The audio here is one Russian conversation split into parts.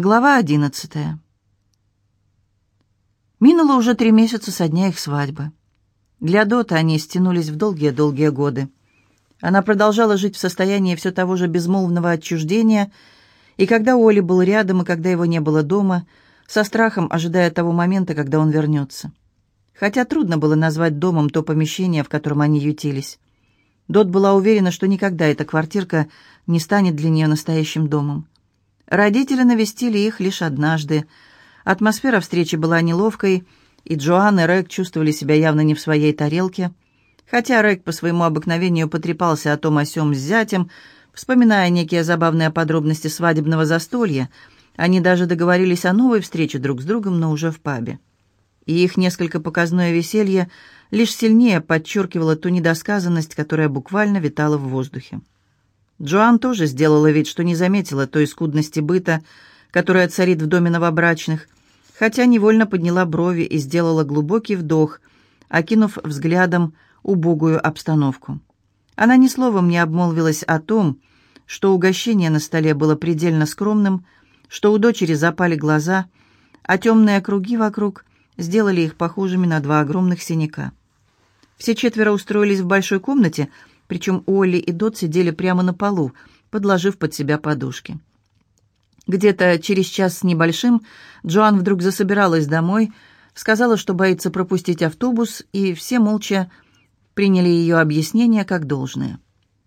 Глава одиннадцатая. Минуло уже три месяца со дня их свадьбы. Для Дота они стянулись в долгие-долгие годы. Она продолжала жить в состоянии все того же безмолвного отчуждения, и когда Оли был рядом, и когда его не было дома, со страхом ожидая того момента, когда он вернется. Хотя трудно было назвать домом то помещение, в котором они ютились. Дот была уверена, что никогда эта квартирка не станет для нее настоящим домом. Родители навестили их лишь однажды. Атмосфера встречи была неловкой, и Джоан и Рэг чувствовали себя явно не в своей тарелке. Хотя Рэг по своему обыкновению потрепался о том о сём с зятем, вспоминая некие забавные подробности свадебного застолья, они даже договорились о новой встрече друг с другом, но уже в пабе. И их несколько показное веселье лишь сильнее подчеркивало ту недосказанность, которая буквально витала в воздухе. Джоан тоже сделала вид, что не заметила той скудности быта, которая царит в доме новобрачных, хотя невольно подняла брови и сделала глубокий вдох, окинув взглядом убогую обстановку. Она ни словом не обмолвилась о том, что угощение на столе было предельно скромным, что у дочери запали глаза, а темные круги вокруг сделали их похожими на два огромных синяка. Все четверо устроились в большой комнате, причем Олли и Дот сидели прямо на полу, подложив под себя подушки. Где-то через час с небольшим Джоан вдруг засобиралась домой, сказала, что боится пропустить автобус, и все молча приняли ее объяснение как должное.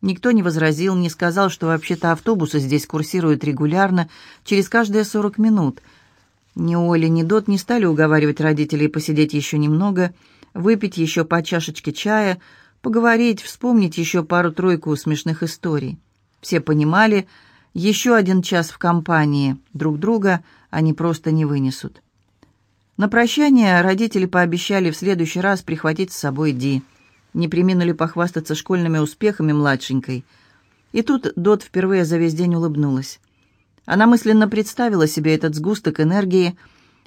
Никто не возразил, не сказал, что вообще-то автобусы здесь курсируют регулярно, через каждые 40 минут. Ни Оля, ни Дот не стали уговаривать родителей посидеть еще немного, выпить еще по чашечке чая – поговорить, вспомнить еще пару-тройку смешных историй. Все понимали, еще один час в компании друг друга они просто не вынесут. На прощание родители пообещали в следующий раз прихватить с собой Ди. Не приминули похвастаться школьными успехами младшенькой. И тут Дот впервые за весь день улыбнулась. Она мысленно представила себе этот сгусток энергии,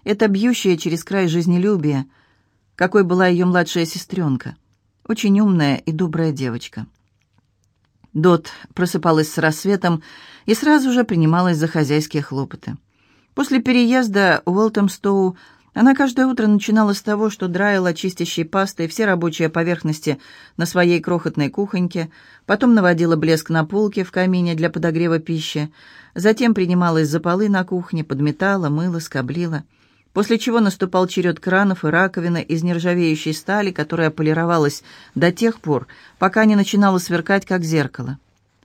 это бьющее через край жизнелюбие, какой была ее младшая сестренка. Очень умная и добрая девочка. Дот просыпалась с рассветом и сразу же принималась за хозяйские хлопоты. После переезда в Уэлтемстоу она каждое утро начинала с того, что драила чистящей пастой все рабочие поверхности на своей крохотной кухоньке, потом наводила блеск на полке в камине для подогрева пищи, затем принималась за полы на кухне, подметала, мыла, скоблила – после чего наступал черед кранов и раковины из нержавеющей стали, которая полировалась до тех пор, пока не начинала сверкать, как зеркало.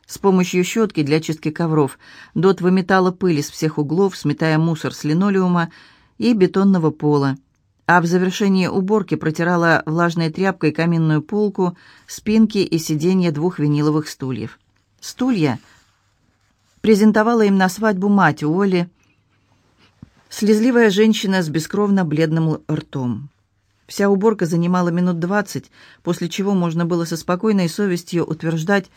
С помощью щетки для чистки ковров Дот выметала пыль из всех углов, сметая мусор с линолеума и бетонного пола, а в завершении уборки протирала влажной тряпкой каминную полку, спинки и сиденья двух виниловых стульев. Стулья презентовала им на свадьбу мать Уолли, Слезливая женщина с бескровно-бледным ртом. Вся уборка занимала минут двадцать, после чего можно было со спокойной совестью утверждать,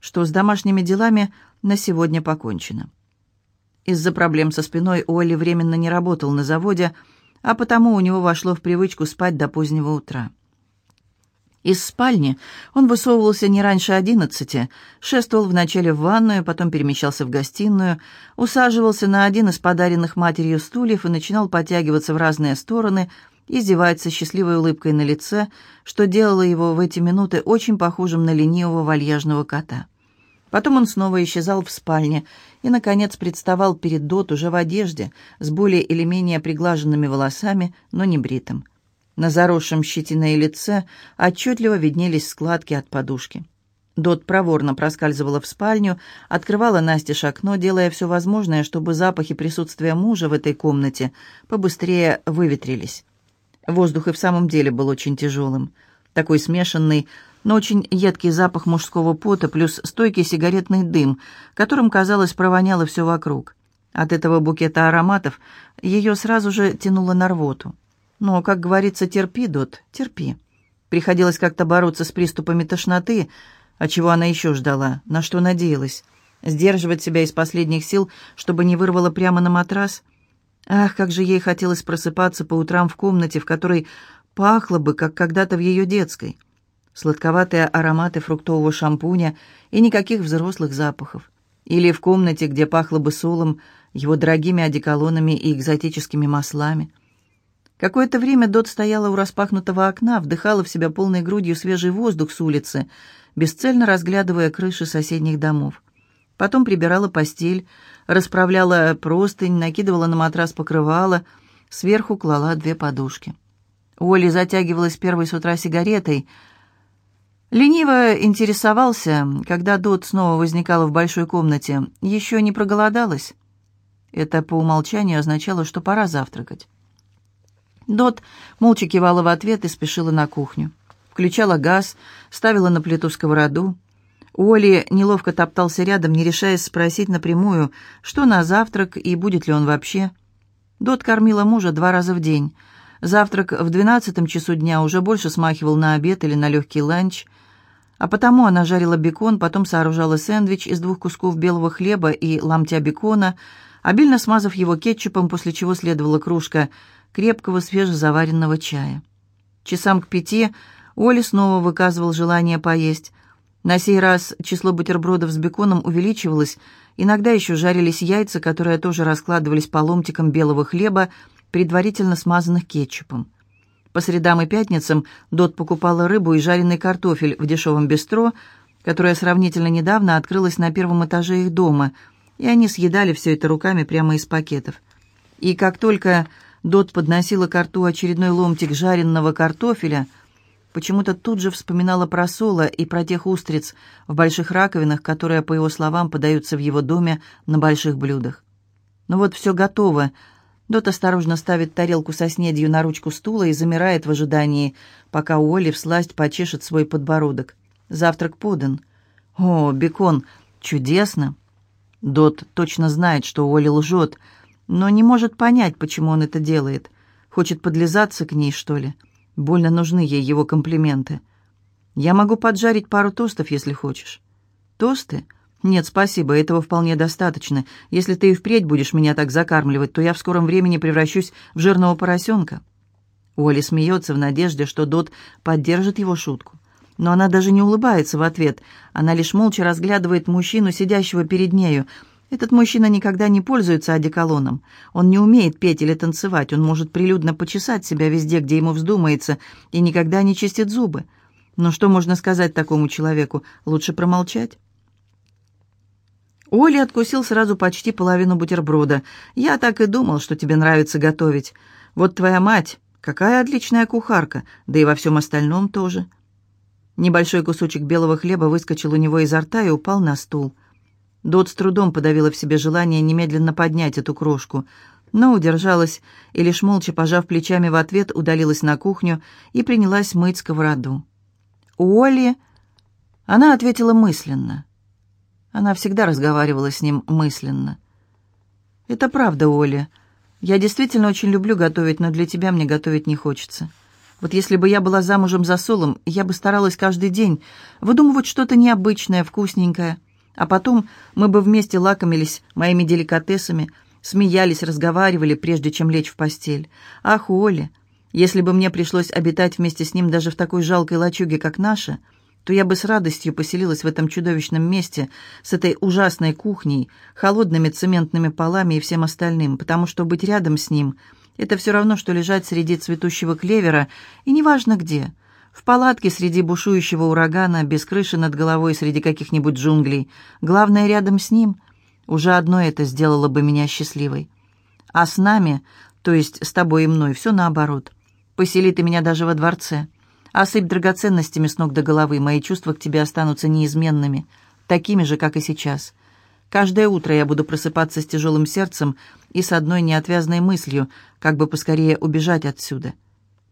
что с домашними делами на сегодня покончено. Из-за проблем со спиной Уолли временно не работал на заводе, а потому у него вошло в привычку спать до позднего утра. Из спальни он высовывался не раньше одиннадцати, шествовал вначале в ванную, потом перемещался в гостиную, усаживался на один из подаренных матерью стульев и начинал подтягиваться в разные стороны и зевать со счастливой улыбкой на лице, что делало его в эти минуты очень похожим на ленивого вальяжного кота. Потом он снова исчезал в спальне и, наконец, представал перед Дот уже в одежде, с более или менее приглаженными волосами, но не бритым. На заросшем щетиной лице отчетливо виднелись складки от подушки. Дот проворно проскальзывала в спальню, открывала Насте окно, делая все возможное, чтобы запахи присутствия мужа в этой комнате побыстрее выветрились. Воздух и в самом деле был очень тяжелым. Такой смешанный, но очень едкий запах мужского пота плюс стойкий сигаретный дым, которым, казалось, провоняло все вокруг. От этого букета ароматов ее сразу же тянуло на рвоту. Но, как говорится, терпи, Дот, терпи. Приходилось как-то бороться с приступами тошноты, а чего она еще ждала, на что надеялась. Сдерживать себя из последних сил, чтобы не вырвало прямо на матрас. Ах, как же ей хотелось просыпаться по утрам в комнате, в которой пахло бы, как когда-то в ее детской. Сладковатые ароматы фруктового шампуня и никаких взрослых запахов. Или в комнате, где пахло бы солом, его дорогими одеколонами и экзотическими маслами. Какое-то время Дот стояла у распахнутого окна, вдыхала в себя полной грудью свежий воздух с улицы, бесцельно разглядывая крыши соседних домов. Потом прибирала постель, расправляла простынь, накидывала на матрас покрывало, сверху клала две подушки. Оля затягивалась первой с утра сигаретой. Лениво интересовался, когда Дот снова возникала в большой комнате. Еще не проголодалась? Это по умолчанию означало, что пора завтракать. Дот молча кивала в ответ и спешила на кухню. Включала газ, ставила на плиту сковороду. Оли неловко топтался рядом, не решаясь спросить напрямую, что на завтрак и будет ли он вообще. Дот кормила мужа два раза в день. Завтрак в двенадцатом часу дня уже больше смахивал на обед или на легкий ланч, а потому она жарила бекон, потом сооружала сэндвич из двух кусков белого хлеба и ломтя бекона, обильно смазав его кетчупом, после чего следовала кружка крепкого свежезаваренного чая. Часам к пяти Оля снова выказывал желание поесть, на сей раз число бутербродов с беконом увеличивалось, иногда еще жарились яйца, которые тоже раскладывались по ломтикам белого хлеба, предварительно смазанных кетчупом. По средам и пятницам Дот покупала рыбу и жареный картофель в дешевом бистро, которое сравнительно недавно открылось на первом этаже их дома, и они съедали все это руками прямо из пакетов. И как только Дот подносила к рту очередной ломтик жареного картофеля – почему-то тут же вспоминала про Соло и про тех устриц в больших раковинах, которые, по его словам, подаются в его доме на больших блюдах. Ну вот все готово. Дот осторожно ставит тарелку со снедью на ручку стула и замирает в ожидании, пока Уолли всласть почешет свой подбородок. Завтрак подан. О, бекон, чудесно! Дот точно знает, что Уолли лжет, но не может понять, почему он это делает. Хочет подлизаться к ней, что ли? — Больно нужны ей его комплименты. Я могу поджарить пару тостов, если хочешь. Тосты? Нет, спасибо, этого вполне достаточно. Если ты и впредь будешь меня так закармливать, то я в скором времени превращусь в жирного поросенка. Оли смеется в надежде, что Дот поддержит его шутку. Но она даже не улыбается в ответ. Она лишь молча разглядывает мужчину, сидящего перед нею, этот мужчина никогда не пользуется одеколоном. Он не умеет петь или танцевать, он может прилюдно почесать себя везде, где ему вздумается, и никогда не чистит зубы. Но что можно сказать такому человеку? Лучше промолчать. Оля откусил сразу почти половину бутерброда. «Я так и думал, что тебе нравится готовить. Вот твоя мать, какая отличная кухарка, да и во всем остальном тоже». Небольшой кусочек белого хлеба выскочил у него изо рта и упал на стул. Дот с трудом подавила в себе желание немедленно поднять эту крошку, но удержалась и, лишь молча пожав плечами в ответ, удалилась на кухню и принялась мыть сковороду. «Уолли...» Она ответила мысленно. Она всегда разговаривала с ним мысленно. «Это правда, Оля. Я действительно очень люблю готовить, но для тебя мне готовить не хочется. Вот если бы я была замужем за Солом, я бы старалась каждый день выдумывать что-то необычное, вкусненькое». А потом мы бы вместе лакомились моими деликатесами, смеялись, разговаривали, прежде чем лечь в постель. Ах, Оля, если бы мне пришлось обитать вместе с ним даже в такой жалкой лачуге, как наша, то я бы с радостью поселилась в этом чудовищном месте, с этой ужасной кухней, холодными цементными полами и всем остальным, потому что быть рядом с ним — это все равно, что лежать среди цветущего клевера, и неважно где — в палатке среди бушующего урагана, без крыши над головой среди каких-нибудь джунглей. Главное, рядом с ним. Уже одно это сделало бы меня счастливой. А с нами, то есть с тобой и мной, все наоборот. Посели ты меня даже во дворце. Осыпь драгоценностями с ног до головы, мои чувства к тебе останутся неизменными, такими же, как и сейчас. Каждое утро я буду просыпаться с тяжелым сердцем и с одной неотвязной мыслью, как бы поскорее убежать отсюда.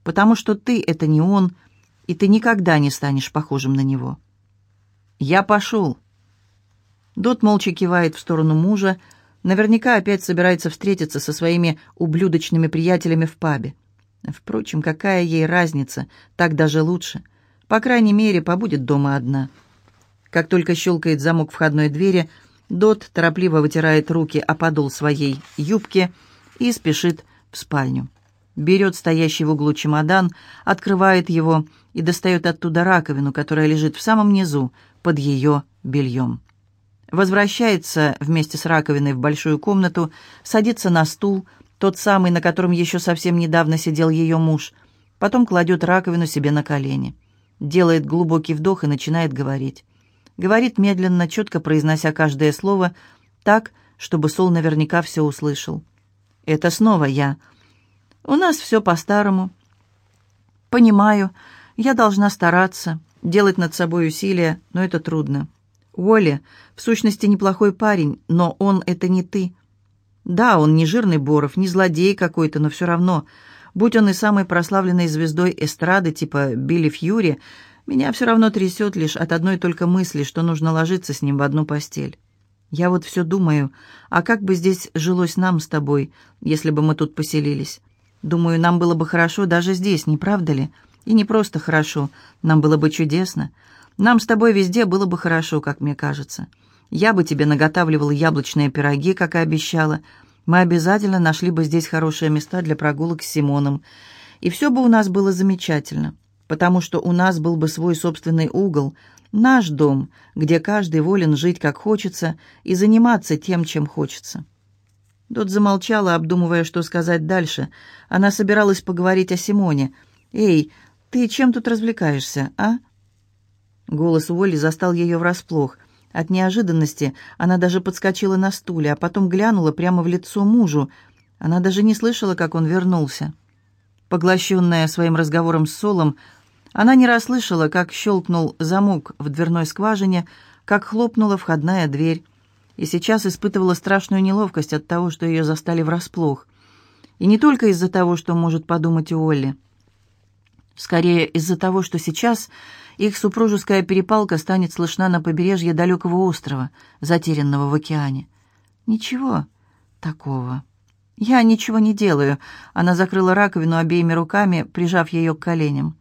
Потому что ты — это не он, — и ты никогда не станешь похожим на него. Я пошел. Дот молча кивает в сторону мужа, наверняка опять собирается встретиться со своими ублюдочными приятелями в пабе. Впрочем, какая ей разница, так даже лучше. По крайней мере, побудет дома одна. Как только щелкает замок входной двери, Дот торопливо вытирает руки о подол своей юбки и спешит в спальню берет стоящий в углу чемодан, открывает его и достает оттуда раковину, которая лежит в самом низу, под ее бельем. Возвращается вместе с раковиной в большую комнату, садится на стул, тот самый, на котором еще совсем недавно сидел ее муж. Потом кладет раковину себе на колени. Делает глубокий вдох и начинает говорить. Говорит медленно, четко произнося каждое слово, так, чтобы Сол наверняка все услышал. «Это снова я. У нас все по-старому. Понимаю, я должна стараться, делать над собой усилия, но это трудно. Уолли, в сущности, неплохой парень, но он — это не ты. Да, он не жирный Боров, не злодей какой-то, но все равно, будь он и самой прославленной звездой эстрады типа Билли Фьюри, меня все равно трясет лишь от одной только мысли, что нужно ложиться с ним в одну постель. Я вот все думаю, а как бы здесь жилось нам с тобой, если бы мы тут поселились? Думаю, нам было бы хорошо даже здесь, не правда ли? И не просто хорошо, нам было бы чудесно. Нам с тобой везде было бы хорошо, как мне кажется. Я бы тебе наготавливала яблочные пироги, как и обещала. Мы обязательно нашли бы здесь хорошие места для прогулок с Симоном. И все бы у нас было замечательно, потому что у нас был бы свой собственный угол, наш дом, где каждый волен жить как хочется и заниматься тем, чем хочется. Дот замолчала, обдумывая, что сказать дальше. Она собиралась поговорить о Симоне. «Эй, ты чем тут развлекаешься, а?» Голос Уолли застал ее врасплох. От неожиданности она даже подскочила на стуле, а потом глянула прямо в лицо мужу. Она даже не слышала, как он вернулся. Поглощенная своим разговором с Солом, она не расслышала, как щелкнул замок в дверной скважине, как хлопнула входная дверь и сейчас испытывала страшную неловкость от того, что ее застали врасплох. И не только из-за того, что может подумать Уолли. Скорее из-за того, что сейчас их супружеская перепалка станет слышна на побережье далекого острова, затерянного в океане. Ничего такого. Я ничего не делаю. Она закрыла раковину обеими руками, прижав ее к коленям.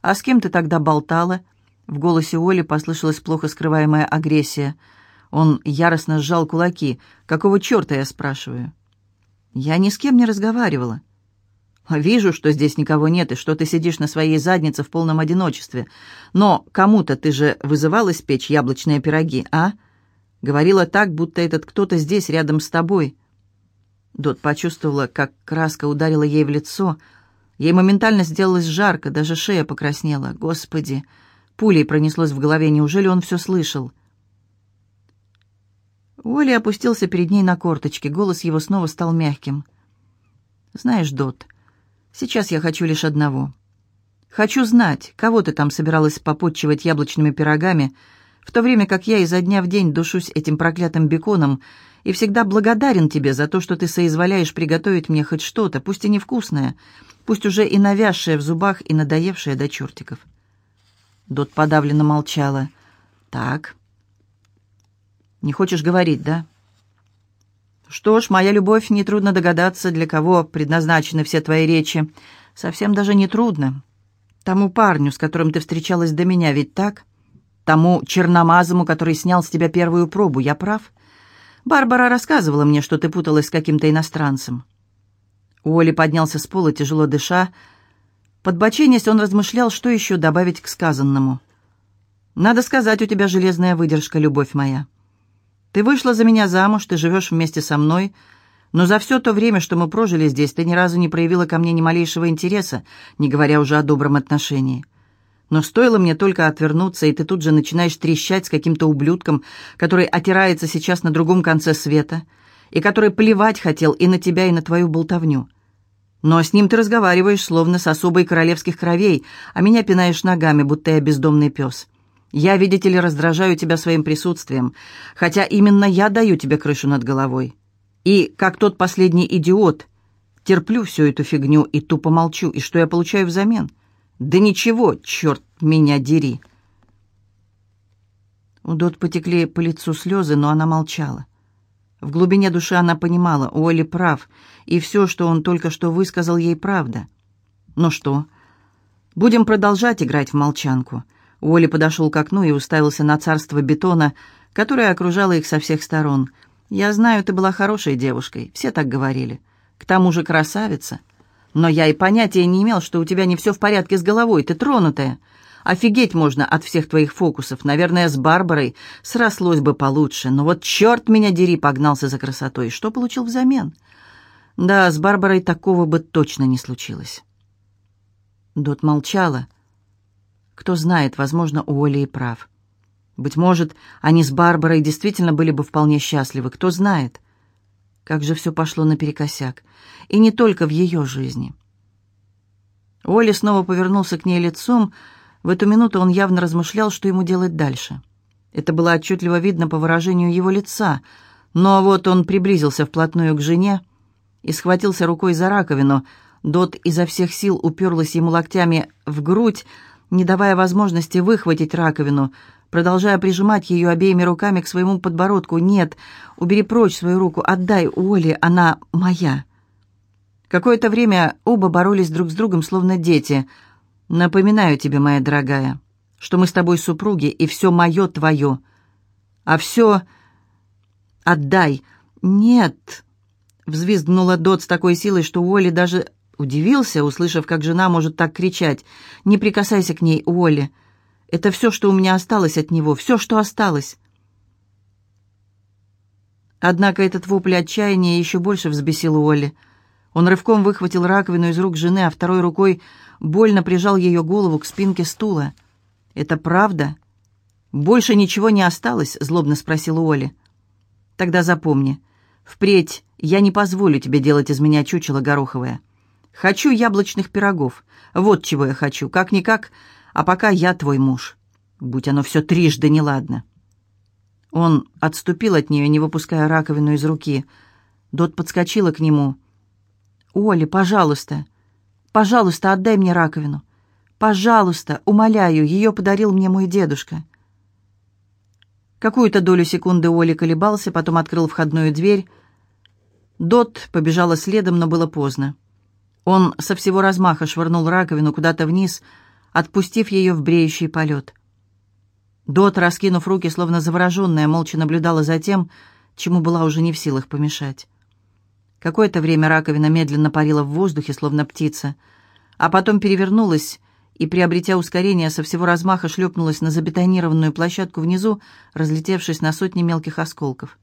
«А с кем ты тогда болтала?» В голосе Оли послышалась плохо скрываемая агрессия – он яростно сжал кулаки. «Какого черта, я спрашиваю?» «Я ни с кем не разговаривала». «Вижу, что здесь никого нет, и что ты сидишь на своей заднице в полном одиночестве. Но кому-то ты же вызывалась печь яблочные пироги, а? Говорила так, будто этот кто-то здесь, рядом с тобой». Дот почувствовала, как краска ударила ей в лицо. Ей моментально сделалось жарко, даже шея покраснела. «Господи!» Пулей пронеслось в голове. Неужели он все слышал?» Уолли опустился перед ней на корточки, голос его снова стал мягким. «Знаешь, Дот, сейчас я хочу лишь одного. Хочу знать, кого ты там собиралась попотчевать яблочными пирогами, в то время как я изо дня в день душусь этим проклятым беконом и всегда благодарен тебе за то, что ты соизволяешь приготовить мне хоть что-то, пусть и невкусное, пусть уже и навязшее в зубах и надоевшее до чертиков». Дот подавленно молчала. «Так, не хочешь говорить, да? Что ж, моя любовь, нетрудно догадаться, для кого предназначены все твои речи. Совсем даже не трудно. Тому парню, с которым ты встречалась до меня, ведь так? Тому черномазому, который снял с тебя первую пробу, я прав? Барбара рассказывала мне, что ты путалась с каким-то иностранцем. Уолли поднялся с пола, тяжело дыша. Подбоченясь, он размышлял, что еще добавить к сказанному. «Надо сказать, у тебя железная выдержка, любовь моя». Ты вышла за меня замуж, ты живешь вместе со мной, но за все то время, что мы прожили здесь, ты ни разу не проявила ко мне ни малейшего интереса, не говоря уже о добром отношении. Но стоило мне только отвернуться, и ты тут же начинаешь трещать с каким-то ублюдком, который отирается сейчас на другом конце света, и который плевать хотел и на тебя, и на твою болтовню. Но с ним ты разговариваешь, словно с особой королевских кровей, а меня пинаешь ногами, будто я бездомный пес. Я, видите ли, раздражаю тебя своим присутствием, хотя именно я даю тебе крышу над головой. И, как тот последний идиот, терплю всю эту фигню и тупо молчу. И что я получаю взамен? Да ничего, черт меня дери. У Дот потекли по лицу слезы, но она молчала. В глубине души она понимала, Уолли прав, и все, что он только что высказал, ей правда. Ну что, будем продолжать играть в молчанку — Уолли подошел к окну и уставился на царство бетона, которое окружало их со всех сторон. «Я знаю, ты была хорошей девушкой, все так говорили. К тому же красавица. Но я и понятия не имел, что у тебя не все в порядке с головой, ты тронутая. Офигеть можно от всех твоих фокусов. Наверное, с Барбарой срослось бы получше. Но вот черт меня дери, погнался за красотой. Что получил взамен? Да, с Барбарой такого бы точно не случилось. Дот молчала. Кто знает, возможно, у Оли и прав. Быть может, они с Барбарой действительно были бы вполне счастливы. Кто знает. Как же все пошло наперекосяк. И не только в ее жизни. Оля снова повернулся к ней лицом. В эту минуту он явно размышлял, что ему делать дальше. Это было отчетливо видно по выражению его лица. Но вот он приблизился вплотную к жене и схватился рукой за раковину. Дот изо всех сил уперлась ему локтями в грудь, не давая возможности выхватить раковину, продолжая прижимать ее обеими руками к своему подбородку. «Нет, убери прочь свою руку, отдай Оле, она моя». Какое-то время оба боролись друг с другом, словно дети. «Напоминаю тебе, моя дорогая, что мы с тобой супруги, и все мое твое. А все... отдай». «Нет», — взвизгнула Дот с такой силой, что Уолли даже удивился, услышав, как жена может так кричать. «Не прикасайся к ней, Уолли. Это все, что у меня осталось от него, все, что осталось». Однако этот вопль отчаяния еще больше взбесил Уолли. Он рывком выхватил раковину из рук жены, а второй рукой больно прижал ее голову к спинке стула. «Это правда?» «Больше ничего не осталось?» — злобно спросил Уолли. «Тогда запомни, впредь я не позволю тебе делать из меня чучело гороховое. Хочу яблочных пирогов. Вот чего я хочу, как-никак, а пока я твой муж. Будь оно все трижды неладно». Он отступил от нее, не выпуская раковину из руки. Дот подскочила к нему. «Оля, пожалуйста, пожалуйста, отдай мне раковину. Пожалуйста, умоляю, ее подарил мне мой дедушка». Какую-то долю секунды Оля колебался, потом открыл входную дверь. Дот побежала следом, но было поздно. Он со всего размаха швырнул раковину куда-то вниз, отпустив ее в бреющий полет. Дот, раскинув руки, словно завороженная, молча наблюдала за тем, чему была уже не в силах помешать. Какое-то время раковина медленно парила в воздухе, словно птица, а потом перевернулась и, приобретя ускорение, со всего размаха шлепнулась на забетонированную площадку внизу, разлетевшись на сотни мелких осколков.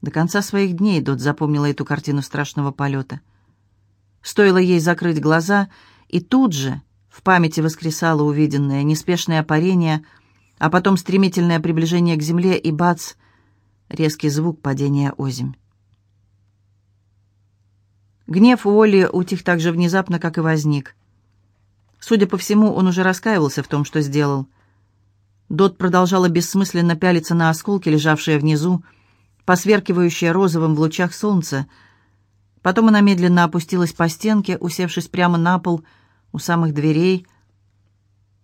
До конца своих дней Дот запомнила эту картину страшного полета. Стоило ей закрыть глаза, и тут же в памяти воскресало увиденное, неспешное парение, а потом стремительное приближение к земле и бац, резкий звук падения озимь. Гнев у Оли утих так же внезапно, как и возник. Судя по всему, он уже раскаивался в том, что сделал. Дот продолжала бессмысленно пялиться на осколки, лежавшие внизу, посверкивающие розовым в лучах солнца. Потом она медленно опустилась по стенке, усевшись прямо на пол у самых дверей.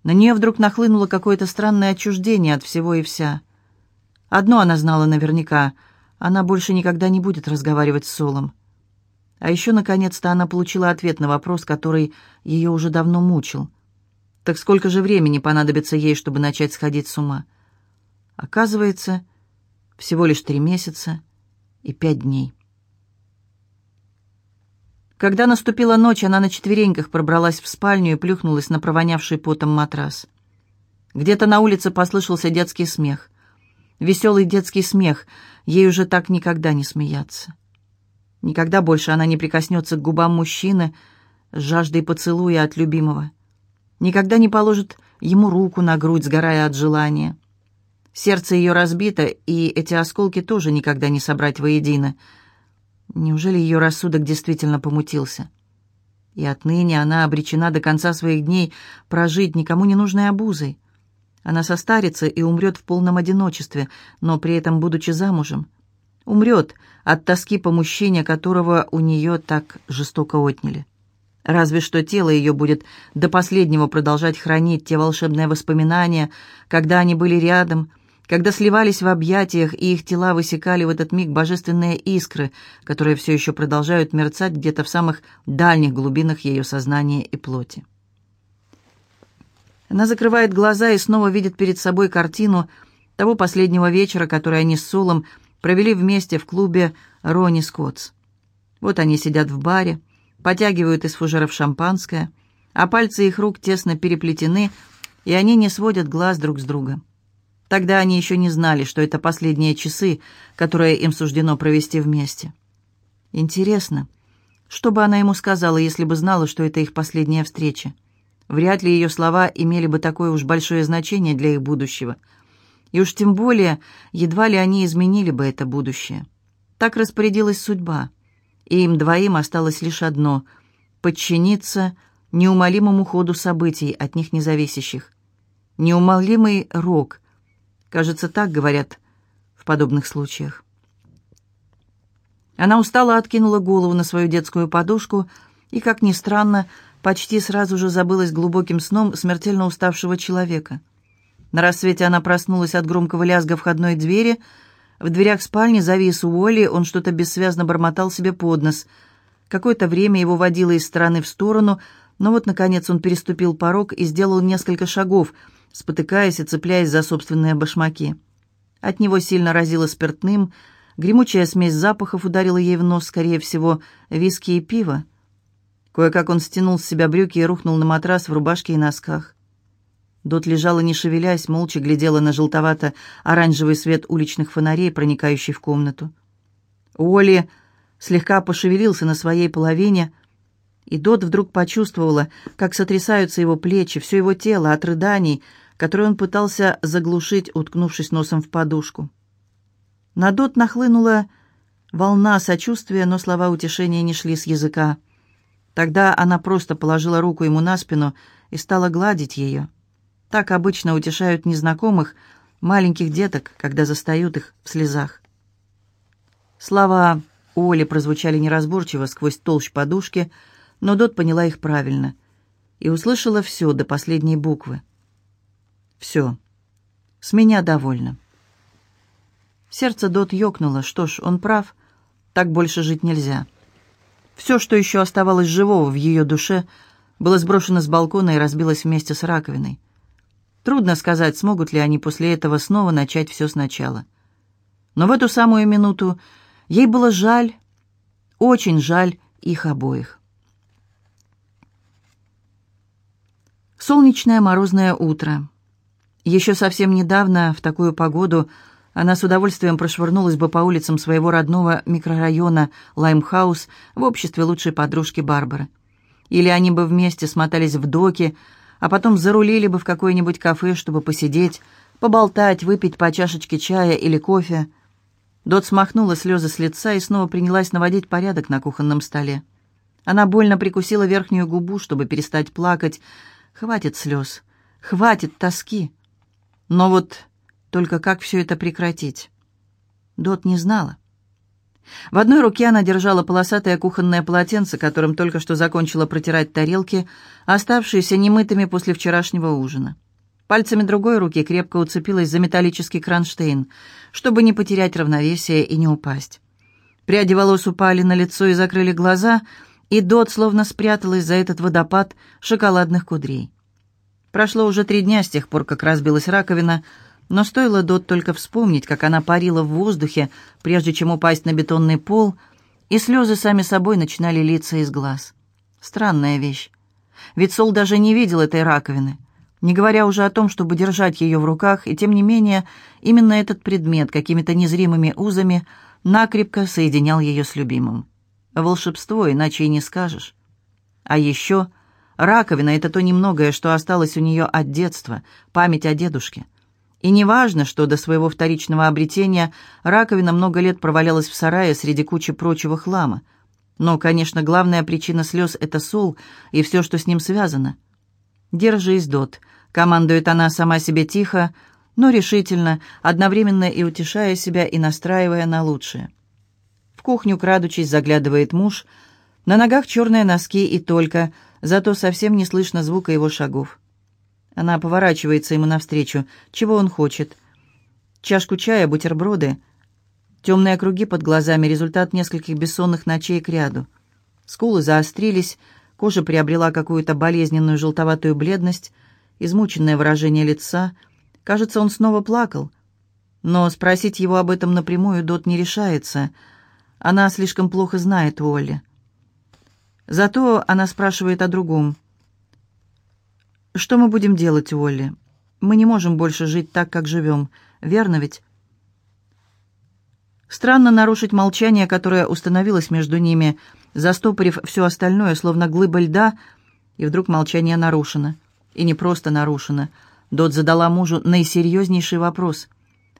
На нее вдруг нахлынуло какое-то странное отчуждение от всего и вся. Одно она знала наверняка — она больше никогда не будет разговаривать с Солом. А еще, наконец-то, она получила ответ на вопрос, который ее уже давно мучил. Так сколько же времени понадобится ей, чтобы начать сходить с ума? Оказывается, всего лишь три месяца и пять дней. Когда наступила ночь, она на четвереньках пробралась в спальню и плюхнулась на провонявший потом матрас. Где-то на улице послышался детский смех. Веселый детский смех. Ей уже так никогда не смеяться. Никогда больше она не прикоснется к губам мужчины с жаждой поцелуя от любимого. Никогда не положит ему руку на грудь, сгорая от желания. Сердце ее разбито, и эти осколки тоже никогда не собрать воедино. Неужели ее рассудок действительно помутился? И отныне она обречена до конца своих дней прожить никому не нужной обузой. Она состарится и умрет в полном одиночестве, но при этом будучи замужем. Умрет от тоски по мужчине, которого у нее так жестоко отняли. Разве что тело ее будет до последнего продолжать хранить те волшебные воспоминания, когда они были рядом, когда сливались в объятиях, и их тела высекали в этот миг божественные искры, которые все еще продолжают мерцать где-то в самых дальних глубинах ее сознания и плоти. Она закрывает глаза и снова видит перед собой картину того последнего вечера, который они с Солом провели вместе в клубе «Ронни Скоттс». Вот они сидят в баре, потягивают из фужеров шампанское, а пальцы их рук тесно переплетены и они не сводят глаз друг с друга. Тогда они еще не знали, что это последние часы, которые им суждено провести вместе. Интересно, что бы она ему сказала, если бы знала, что это их последняя встреча? Вряд ли ее слова имели бы такое уж большое значение для их будущего. И уж тем более, едва ли они изменили бы это будущее. Так распорядилась судьба, и им двоим осталось лишь одно — подчиниться неумолимому ходу событий, от них независящих. Неумолимый рок. Кажется, так говорят в подобных случаях. Она устало откинула голову на свою детскую подушку и, как ни странно, почти сразу же забылась глубоким сном смертельно уставшего человека. На рассвете она проснулась от громкого лязга входной двери. В дверях спальни завис Уолли, он что-то бессвязно бормотал себе под нос. Какое-то время его водило из стороны в сторону, но вот, наконец, он переступил порог и сделал несколько шагов, спотыкаясь и цепляясь за собственные башмаки. От него сильно разило спиртным, гремучая смесь запахов ударила ей в нос, скорее всего, виски и пиво. Кое-как он стянул с себя брюки и рухнул на матрас в рубашке и носках. Дот лежала, не шевелясь, молча глядела на желтовато-оранжевый свет уличных фонарей, проникающий в комнату. Оли слегка пошевелился на своей половине — и Дот вдруг почувствовала, как сотрясаются его плечи, все его тело от рыданий, которые он пытался заглушить, уткнувшись носом в подушку. На Дот нахлынула волна сочувствия, но слова утешения не шли с языка. Тогда она просто положила руку ему на спину и стала гладить ее. Так обычно утешают незнакомых, маленьких деток, когда застают их в слезах. Слова Оли прозвучали неразборчиво сквозь толщ подушки, но Дот поняла их правильно и услышала все до последней буквы. «Все. С меня довольно». Сердце Дот ёкнуло. Что ж, он прав. Так больше жить нельзя. Все, что еще оставалось живого в ее душе, было сброшено с балкона и разбилось вместе с раковиной. Трудно сказать, смогут ли они после этого снова начать все сначала. Но в эту самую минуту ей было жаль, очень жаль их обоих. Солнечное морозное утро. Еще совсем недавно, в такую погоду, она с удовольствием прошвырнулась бы по улицам своего родного микрорайона Лаймхаус в обществе лучшей подружки Барбары. Или они бы вместе смотались в доки, а потом зарулили бы в какое-нибудь кафе, чтобы посидеть, поболтать, выпить по чашечке чая или кофе. Дот смахнула слезы с лица и снова принялась наводить порядок на кухонном столе. Она больно прикусила верхнюю губу, чтобы перестать плакать, Хватит слез, хватит тоски. Но вот только как все это прекратить? Дот не знала. В одной руке она держала полосатое кухонное полотенце, которым только что закончила протирать тарелки, оставшиеся немытыми после вчерашнего ужина. Пальцами другой руки крепко уцепилась за металлический кронштейн, чтобы не потерять равновесие и не упасть. Пряди волос упали на лицо и закрыли глаза — и Дот словно спряталась за этот водопад шоколадных кудрей. Прошло уже три дня с тех пор, как разбилась раковина, но стоило Дот только вспомнить, как она парила в воздухе, прежде чем упасть на бетонный пол, и слезы сами собой начинали литься из глаз. Странная вещь. Ведь Сол даже не видел этой раковины, не говоря уже о том, чтобы держать ее в руках, и тем не менее именно этот предмет какими-то незримыми узами накрепко соединял ее с любимым. Волшебство, иначе и не скажешь. А еще раковина — это то немногое, что осталось у нее от детства, память о дедушке. И не важно, что до своего вторичного обретения раковина много лет провалялась в сарае среди кучи прочего хлама. Но, конечно, главная причина слез — это Сол и все, что с ним связано. «Держись, Дот», — командует она сама себе тихо, но решительно, одновременно и утешая себя, и настраивая на лучшее кухню, крадучись, заглядывает муж. На ногах черные носки и только, зато совсем не слышно звука его шагов. Она поворачивается ему навстречу. Чего он хочет? Чашку чая, бутерброды. Темные круги под глазами — результат нескольких бессонных ночей к ряду. Скулы заострились, кожа приобрела какую-то болезненную желтоватую бледность, измученное выражение лица. Кажется, он снова плакал. Но спросить его об этом напрямую Дот не решается — она слишком плохо знает Уолли. Зато она спрашивает о другом. «Что мы будем делать, Уолли? Мы не можем больше жить так, как живем. Верно ведь?» Странно нарушить молчание, которое установилось между ними, застопорив все остальное, словно глыба льда, и вдруг молчание нарушено. И не просто нарушено. Дот задала мужу наисерьезнейший вопрос.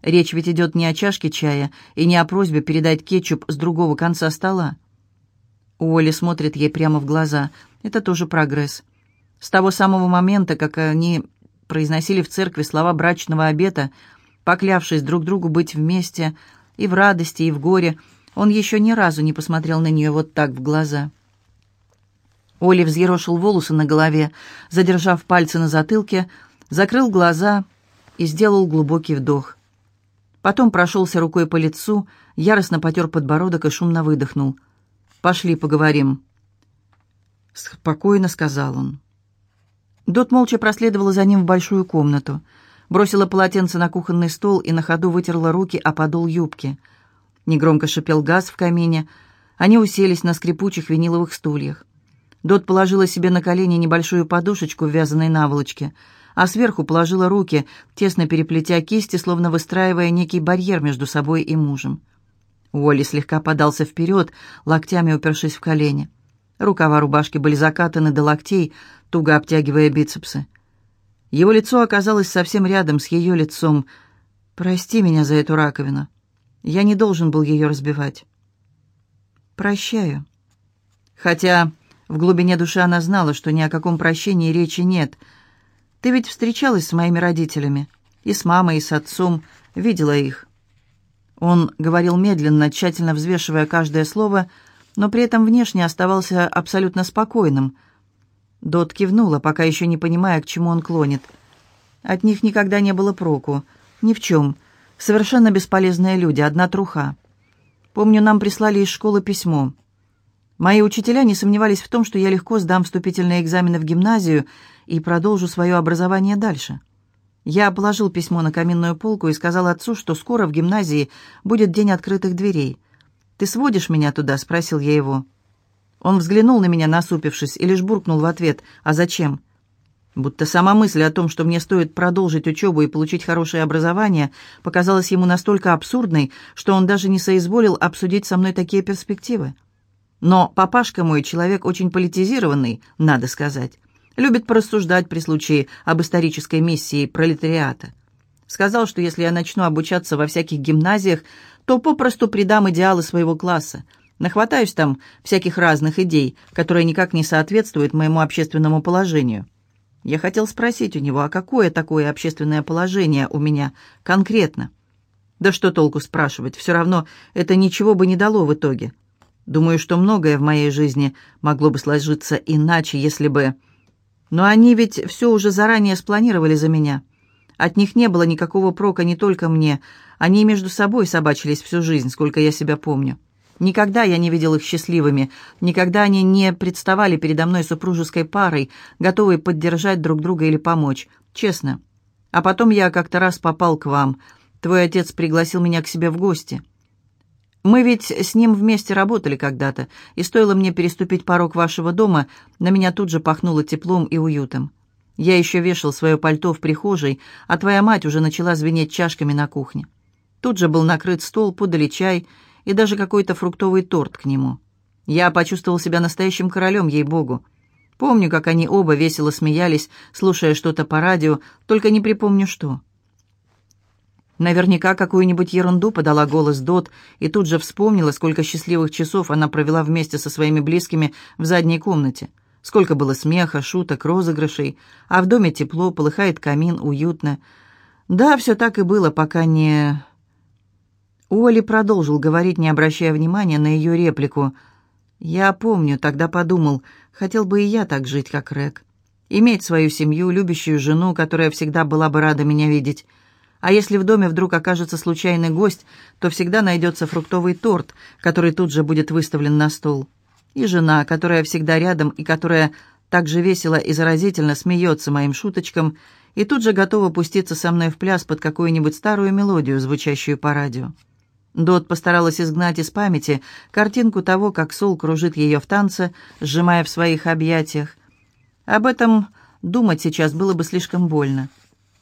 Речь ведь идет не о чашке чая и не о просьбе передать кетчуп с другого конца стола. Уолли смотрит ей прямо в глаза. Это тоже прогресс. С того самого момента, как они произносили в церкви слова брачного обета, поклявшись друг другу быть вместе и в радости, и в горе, он еще ни разу не посмотрел на нее вот так в глаза. Оли взъерошил волосы на голове, задержав пальцы на затылке, закрыл глаза и сделал глубокий вдох. Потом прошелся рукой по лицу, яростно потер подбородок и шумно выдохнул. «Пошли поговорим». Спокойно сказал он. Дот молча проследовала за ним в большую комнату, бросила полотенце на кухонный стол и на ходу вытерла руки о подол юбки. Негромко шипел газ в камине. Они уселись на скрипучих виниловых стульях. Дот положила себе на колени небольшую подушечку в вязаной наволочке, а сверху положила руки, тесно переплетя кисти, словно выстраивая некий барьер между собой и мужем. Уолли слегка подался вперед, локтями упершись в колени. Рукава рубашки были закатаны до локтей, туго обтягивая бицепсы. Его лицо оказалось совсем рядом с ее лицом. «Прости меня за эту раковину. Я не должен был ее разбивать». «Прощаю». Хотя в глубине души она знала, что ни о каком прощении речи нет. «Ты ведь встречалась с моими родителями, и с мамой, и с отцом, видела их». Он говорил медленно, тщательно взвешивая каждое слово, но при этом внешне оставался абсолютно спокойным. Дот кивнула, пока еще не понимая, к чему он клонит. От них никогда не было проку. Ни в чем. Совершенно бесполезные люди, одна труха. Помню, нам прислали из школы письмо. Мои учителя не сомневались в том, что я легко сдам вступительные экзамены в гимназию и продолжу свое образование дальше. Я положил письмо на каминную полку и сказал отцу, что скоро в гимназии будет день открытых дверей. «Ты сводишь меня туда?» — спросил я его. Он взглянул на меня, насупившись, и лишь буркнул в ответ «А зачем?». Будто сама мысль о том, что мне стоит продолжить учебу и получить хорошее образование, показалась ему настолько абсурдной, что он даже не соизволил обсудить со мной такие перспективы. Но папашка мой человек очень политизированный, надо сказать. Любит порассуждать при случае об исторической миссии пролетариата. Сказал, что если я начну обучаться во всяких гимназиях, то попросту придам идеалы своего класса. Нахватаюсь там всяких разных идей, которые никак не соответствуют моему общественному положению. Я хотел спросить у него, а какое такое общественное положение у меня конкретно? Да что толку спрашивать, все равно это ничего бы не дало в итоге. Думаю, что многое в моей жизни могло бы сложиться иначе, если бы... Но они ведь все уже заранее спланировали за меня. От них не было никакого прока не только мне. Они между собой собачились всю жизнь, сколько я себя помню. Никогда я не видел их счастливыми, никогда они не представали передо мной супружеской парой, готовой поддержать друг друга или помочь, честно. А потом я как-то раз попал к вам. Твой отец пригласил меня к себе в гости. Мы ведь с ним вместе работали когда-то, и стоило мне переступить порог вашего дома, на меня тут же пахнуло теплом и уютом. Я еще вешал свое пальто в прихожей, а твоя мать уже начала звенеть чашками на кухне. Тут же был накрыт стол, подали чай и даже какой-то фруктовый торт к нему. Я почувствовал себя настоящим королем, ей-богу. Помню, как они оба весело смеялись, слушая что-то по радио, только не припомню что. Наверняка какую-нибудь ерунду подала голос Дот и тут же вспомнила, сколько счастливых часов она провела вместе со своими близкими в задней комнате. Сколько было смеха, шуток, розыгрышей, а в доме тепло, полыхает камин, уютно. Да, все так и было, пока не... Уолли продолжил говорить, не обращая внимания на ее реплику. «Я помню, тогда подумал, хотел бы и я так жить, как Рэг. Иметь свою семью, любящую жену, которая всегда была бы рада меня видеть. А если в доме вдруг окажется случайный гость, то всегда найдется фруктовый торт, который тут же будет выставлен на стол и жена, которая всегда рядом и которая так же весело и заразительно смеется моим шуточкам и тут же готова пуститься со мной в пляс под какую-нибудь старую мелодию, звучащую по радио. Дот постаралась изгнать из памяти картинку того, как Сол кружит ее в танце, сжимая в своих объятиях. Об этом Думать сейчас было бы слишком больно.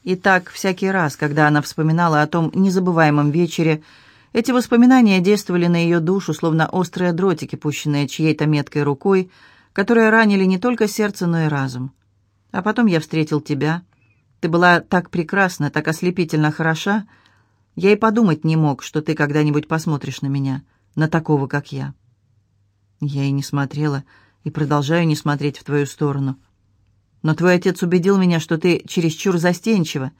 И так всякий раз, когда она вспоминала о том незабываемом вечере, эти воспоминания действовали на ее душу, словно острые дротики, пущенные чьей-то меткой рукой, которые ранили не только сердце, но и разум. А потом я встретил тебя. Ты была так прекрасна, так ослепительно хороша. Я и подумать не мог, что ты когда-нибудь посмотришь на меня, на такого, как я. Я и не смотрела, и продолжаю не смотреть в твою сторону. Но твой отец убедил меня, что ты чересчур застенчива,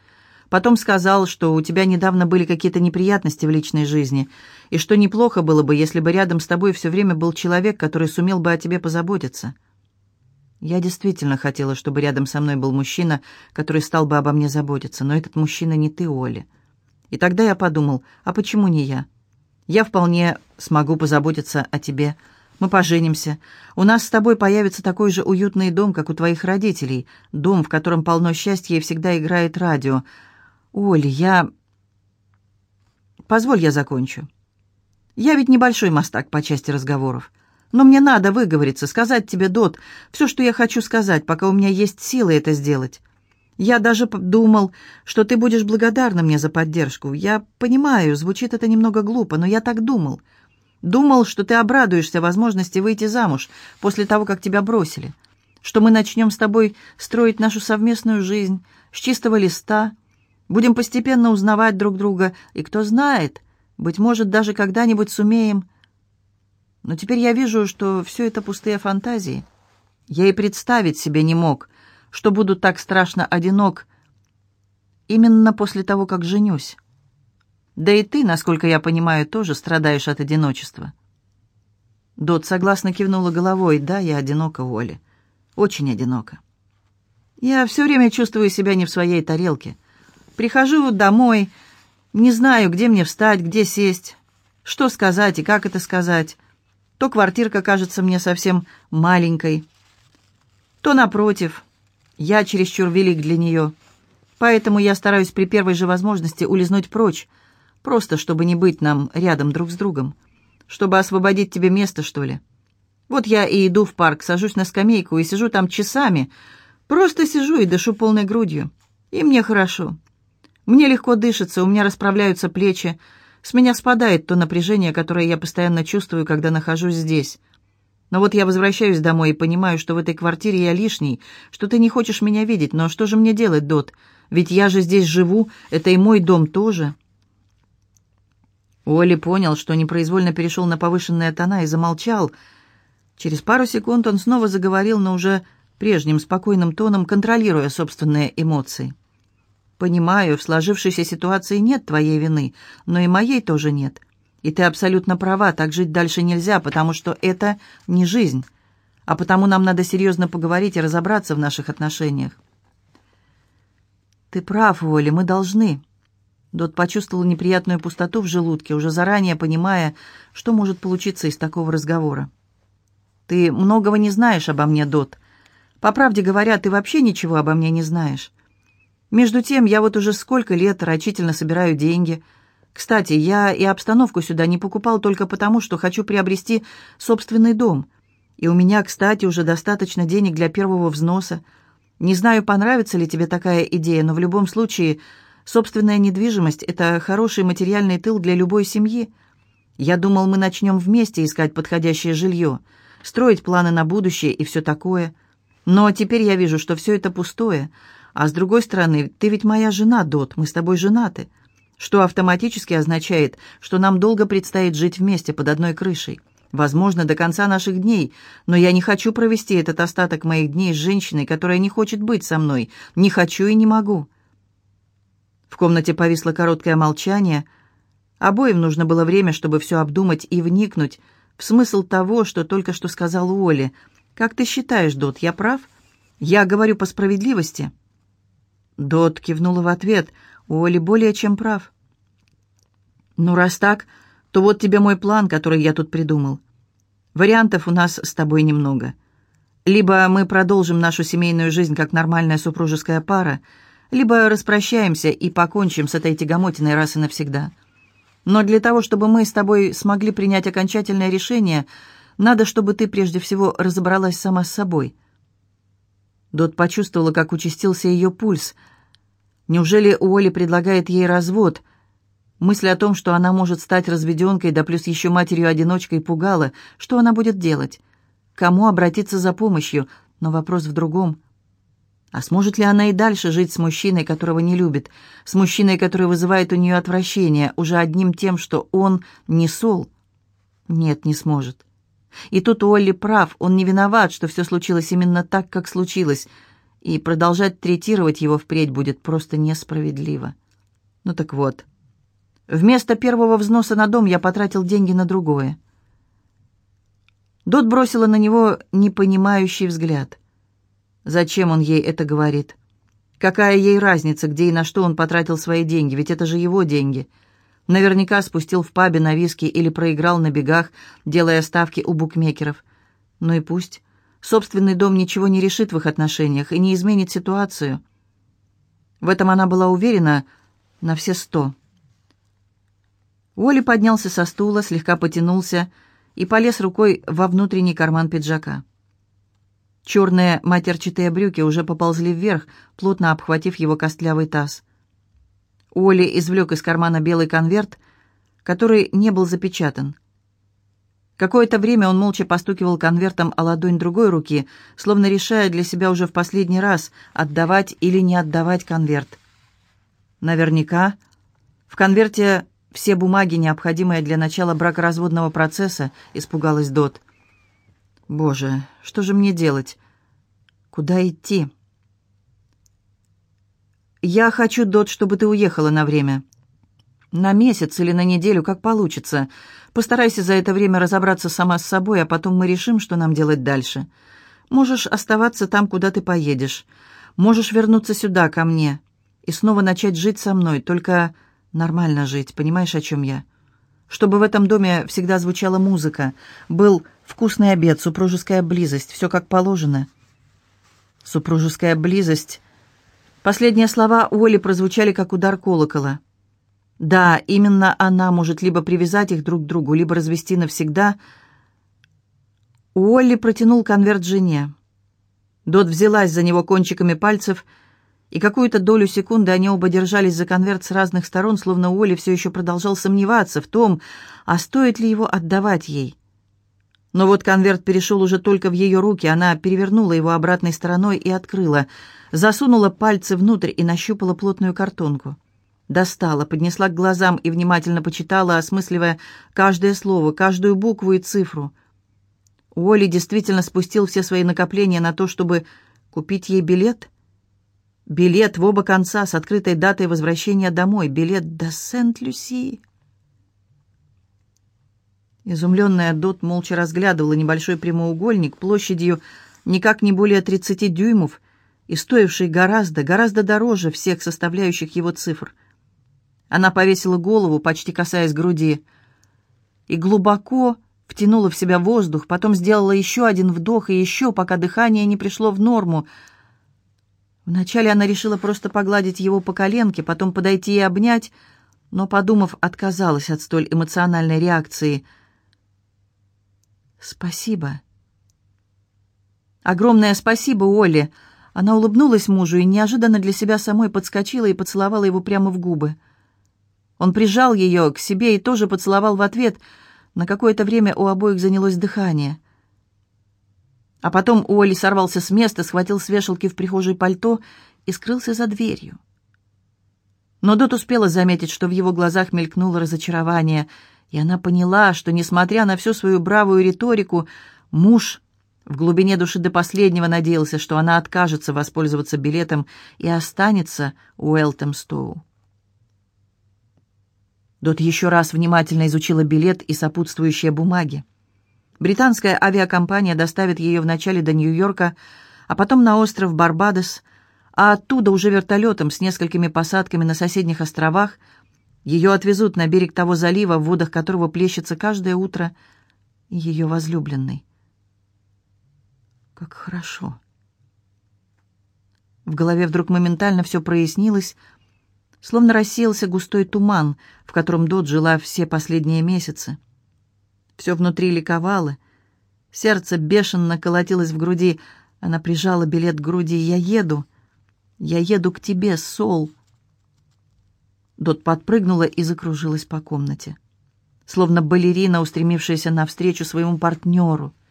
Потом сказал, что у тебя недавно были какие-то неприятности в личной жизни, и что неплохо было бы, если бы рядом с тобой все время был человек, который сумел бы о тебе позаботиться. Я действительно хотела, чтобы рядом со мной был мужчина, который стал бы обо мне заботиться, но этот мужчина не ты, Оля. И тогда я подумал, а почему не я? Я вполне смогу позаботиться о тебе. Мы поженимся. У нас с тобой появится такой же уютный дом, как у твоих родителей, дом, в котором полно счастья и всегда играет радио, «Оля, я...» «Позволь, я закончу. Я ведь небольшой мастак по части разговоров. Но мне надо выговориться, сказать тебе, Дот, все, что я хочу сказать, пока у меня есть силы это сделать. Я даже думал, что ты будешь благодарна мне за поддержку. Я понимаю, звучит это немного глупо, но я так думал. Думал, что ты обрадуешься возможности выйти замуж после того, как тебя бросили. Что мы начнем с тобой строить нашу совместную жизнь с чистого листа, Будем постепенно узнавать друг друга, и кто знает, быть может, даже когда-нибудь сумеем. Но теперь я вижу, что все это пустые фантазии. Я и представить себе не мог, что буду так страшно одинок именно после того, как женюсь. Да и ты, насколько я понимаю, тоже страдаешь от одиночества. Дот согласно кивнула головой. Да, я одинока, Оля. Очень одинока. Я все время чувствую себя не в своей тарелке. Прихожу домой, не знаю, где мне встать, где сесть, что сказать и как это сказать. То квартирка кажется мне совсем маленькой, то, напротив, я чересчур велик для нее. Поэтому я стараюсь при первой же возможности улизнуть прочь, просто чтобы не быть нам рядом друг с другом, чтобы освободить тебе место, что ли. Вот я и иду в парк, сажусь на скамейку и сижу там часами, просто сижу и дышу полной грудью, и мне хорошо. Мне легко дышится, у меня расправляются плечи. С меня спадает то напряжение, которое я постоянно чувствую, когда нахожусь здесь. Но вот я возвращаюсь домой и понимаю, что в этой квартире я лишний, что ты не хочешь меня видеть. Но что же мне делать, Дот? Ведь я же здесь живу, это и мой дом тоже. Оли понял, что непроизвольно перешел на повышенные тона и замолчал. Через пару секунд он снова заговорил, но уже прежним спокойным тоном, контролируя собственные эмоции. Понимаю, в сложившейся ситуации нет твоей вины, но и моей тоже нет. И ты абсолютно права, так жить дальше нельзя, потому что это не жизнь. А потому нам надо серьезно поговорить и разобраться в наших отношениях. Ты прав, Оля, мы должны. Дот почувствовал неприятную пустоту в желудке, уже заранее понимая, что может получиться из такого разговора. Ты многого не знаешь обо мне, Дот. По правде говоря, ты вообще ничего обо мне не знаешь. Между тем, я вот уже сколько лет рачительно собираю деньги. Кстати, я и обстановку сюда не покупал только потому, что хочу приобрести собственный дом. И у меня, кстати, уже достаточно денег для первого взноса. Не знаю, понравится ли тебе такая идея, но в любом случае собственная недвижимость – это хороший материальный тыл для любой семьи. Я думал, мы начнем вместе искать подходящее жилье, строить планы на будущее и все такое. Но теперь я вижу, что все это пустое – а с другой стороны, ты ведь моя жена, Дот, мы с тобой женаты, что автоматически означает, что нам долго предстоит жить вместе под одной крышей. Возможно, до конца наших дней, но я не хочу провести этот остаток моих дней с женщиной, которая не хочет быть со мной. Не хочу и не могу. В комнате повисло короткое молчание. Обоим нужно было время, чтобы все обдумать и вникнуть в смысл того, что только что сказал Уолли. «Как ты считаешь, Дот, я прав? Я говорю по справедливости». Дот кивнула в ответ. Оли более чем прав. «Ну, раз так, то вот тебе мой план, который я тут придумал. Вариантов у нас с тобой немного. Либо мы продолжим нашу семейную жизнь как нормальная супружеская пара, либо распрощаемся и покончим с этой тягомотиной раз и навсегда. Но для того, чтобы мы с тобой смогли принять окончательное решение, надо, чтобы ты прежде всего разобралась сама с собой». Дот почувствовала, как участился ее пульс. Неужели Уолли предлагает ей развод? Мысль о том, что она может стать разведенкой, да плюс еще матерью-одиночкой, пугала. Что она будет делать? Кому обратиться за помощью? Но вопрос в другом. А сможет ли она и дальше жить с мужчиной, которого не любит? С мужчиной, который вызывает у нее отвращение, уже одним тем, что он не сол? Нет, не сможет. И тут Уолли прав, он не виноват, что все случилось именно так, как случилось, и продолжать третировать его впредь будет просто несправедливо. Ну так вот, вместо первого взноса на дом я потратил деньги на другое. Дот бросила на него непонимающий взгляд. Зачем он ей это говорит? Какая ей разница, где и на что он потратил свои деньги, ведь это же его деньги — Наверняка спустил в пабе на виски или проиграл на бегах, делая ставки у букмекеров. Ну и пусть. Собственный дом ничего не решит в их отношениях и не изменит ситуацию. В этом она была уверена на все сто. Уолли поднялся со стула, слегка потянулся и полез рукой во внутренний карман пиджака. Черные матерчатые брюки уже поползли вверх, плотно обхватив его костлявый таз. Оли извлек из кармана белый конверт, который не был запечатан. Какое-то время он молча постукивал конвертом о ладонь другой руки, словно решая для себя уже в последний раз, отдавать или не отдавать конверт. Наверняка в конверте все бумаги, необходимые для начала бракоразводного процесса, испугалась Дот. «Боже, что же мне делать? Куда идти?» «Я хочу, Дот, чтобы ты уехала на время. На месяц или на неделю, как получится. Постарайся за это время разобраться сама с собой, а потом мы решим, что нам делать дальше. Можешь оставаться там, куда ты поедешь. Можешь вернуться сюда, ко мне, и снова начать жить со мной, только нормально жить, понимаешь, о чем я? Чтобы в этом доме всегда звучала музыка, был вкусный обед, супружеская близость, все как положено». Супружеская близость Последние слова Оли прозвучали как удар колокола. Да, именно она может либо привязать их друг к другу, либо развести навсегда. Уолли протянул конверт жене. Дот взялась за него кончиками пальцев, и какую-то долю секунды они оба держались за конверт с разных сторон, словно Уолли все еще продолжал сомневаться в том, а стоит ли его отдавать ей. Но вот конверт перешел уже только в ее руки, она перевернула его обратной стороной и открыла, засунула пальцы внутрь и нащупала плотную картонку. Достала, поднесла к глазам и внимательно почитала, осмысливая каждое слово, каждую букву и цифру. Уолли действительно спустил все свои накопления на то, чтобы купить ей билет. Билет в оба конца с открытой датой возвращения домой. Билет до Сент-Люсии. Изумленная Дот молча разглядывала небольшой прямоугольник площадью никак не более 30 дюймов и стоивший гораздо, гораздо дороже всех составляющих его цифр. Она повесила голову, почти касаясь груди, и глубоко втянула в себя воздух, потом сделала еще один вдох и еще, пока дыхание не пришло в норму. Вначале она решила просто погладить его по коленке, потом подойти и обнять, но, подумав, отказалась от столь эмоциональной реакции – «Спасибо». «Огромное спасибо, Олли!» Она улыбнулась мужу и неожиданно для себя самой подскочила и поцеловала его прямо в губы. Он прижал ее к себе и тоже поцеловал в ответ. На какое-то время у обоих занялось дыхание. А потом Уолли сорвался с места, схватил с вешалки в прихожей пальто и скрылся за дверью. Но Дот успела заметить, что в его глазах мелькнуло разочарование — и она поняла, что, несмотря на всю свою бравую риторику, муж в глубине души до последнего надеялся, что она откажется воспользоваться билетом и останется у Элтемстоу. Дот еще раз внимательно изучила билет и сопутствующие бумаги. Британская авиакомпания доставит ее вначале до Нью-Йорка, а потом на остров Барбадос, а оттуда уже вертолетом с несколькими посадками на соседних островах – ее отвезут на берег того залива, в водах которого плещется каждое утро ее возлюбленный. Как хорошо. В голове вдруг моментально все прояснилось, словно рассеялся густой туман, в котором Дот жила все последние месяцы. Все внутри ликовало, сердце бешено колотилось в груди. Она прижала билет к груди. «Я еду. Я еду к тебе, Сол». Дот подпрыгнула и закружилась по комнате. Словно балерина, устремившаяся навстречу своему партнеру —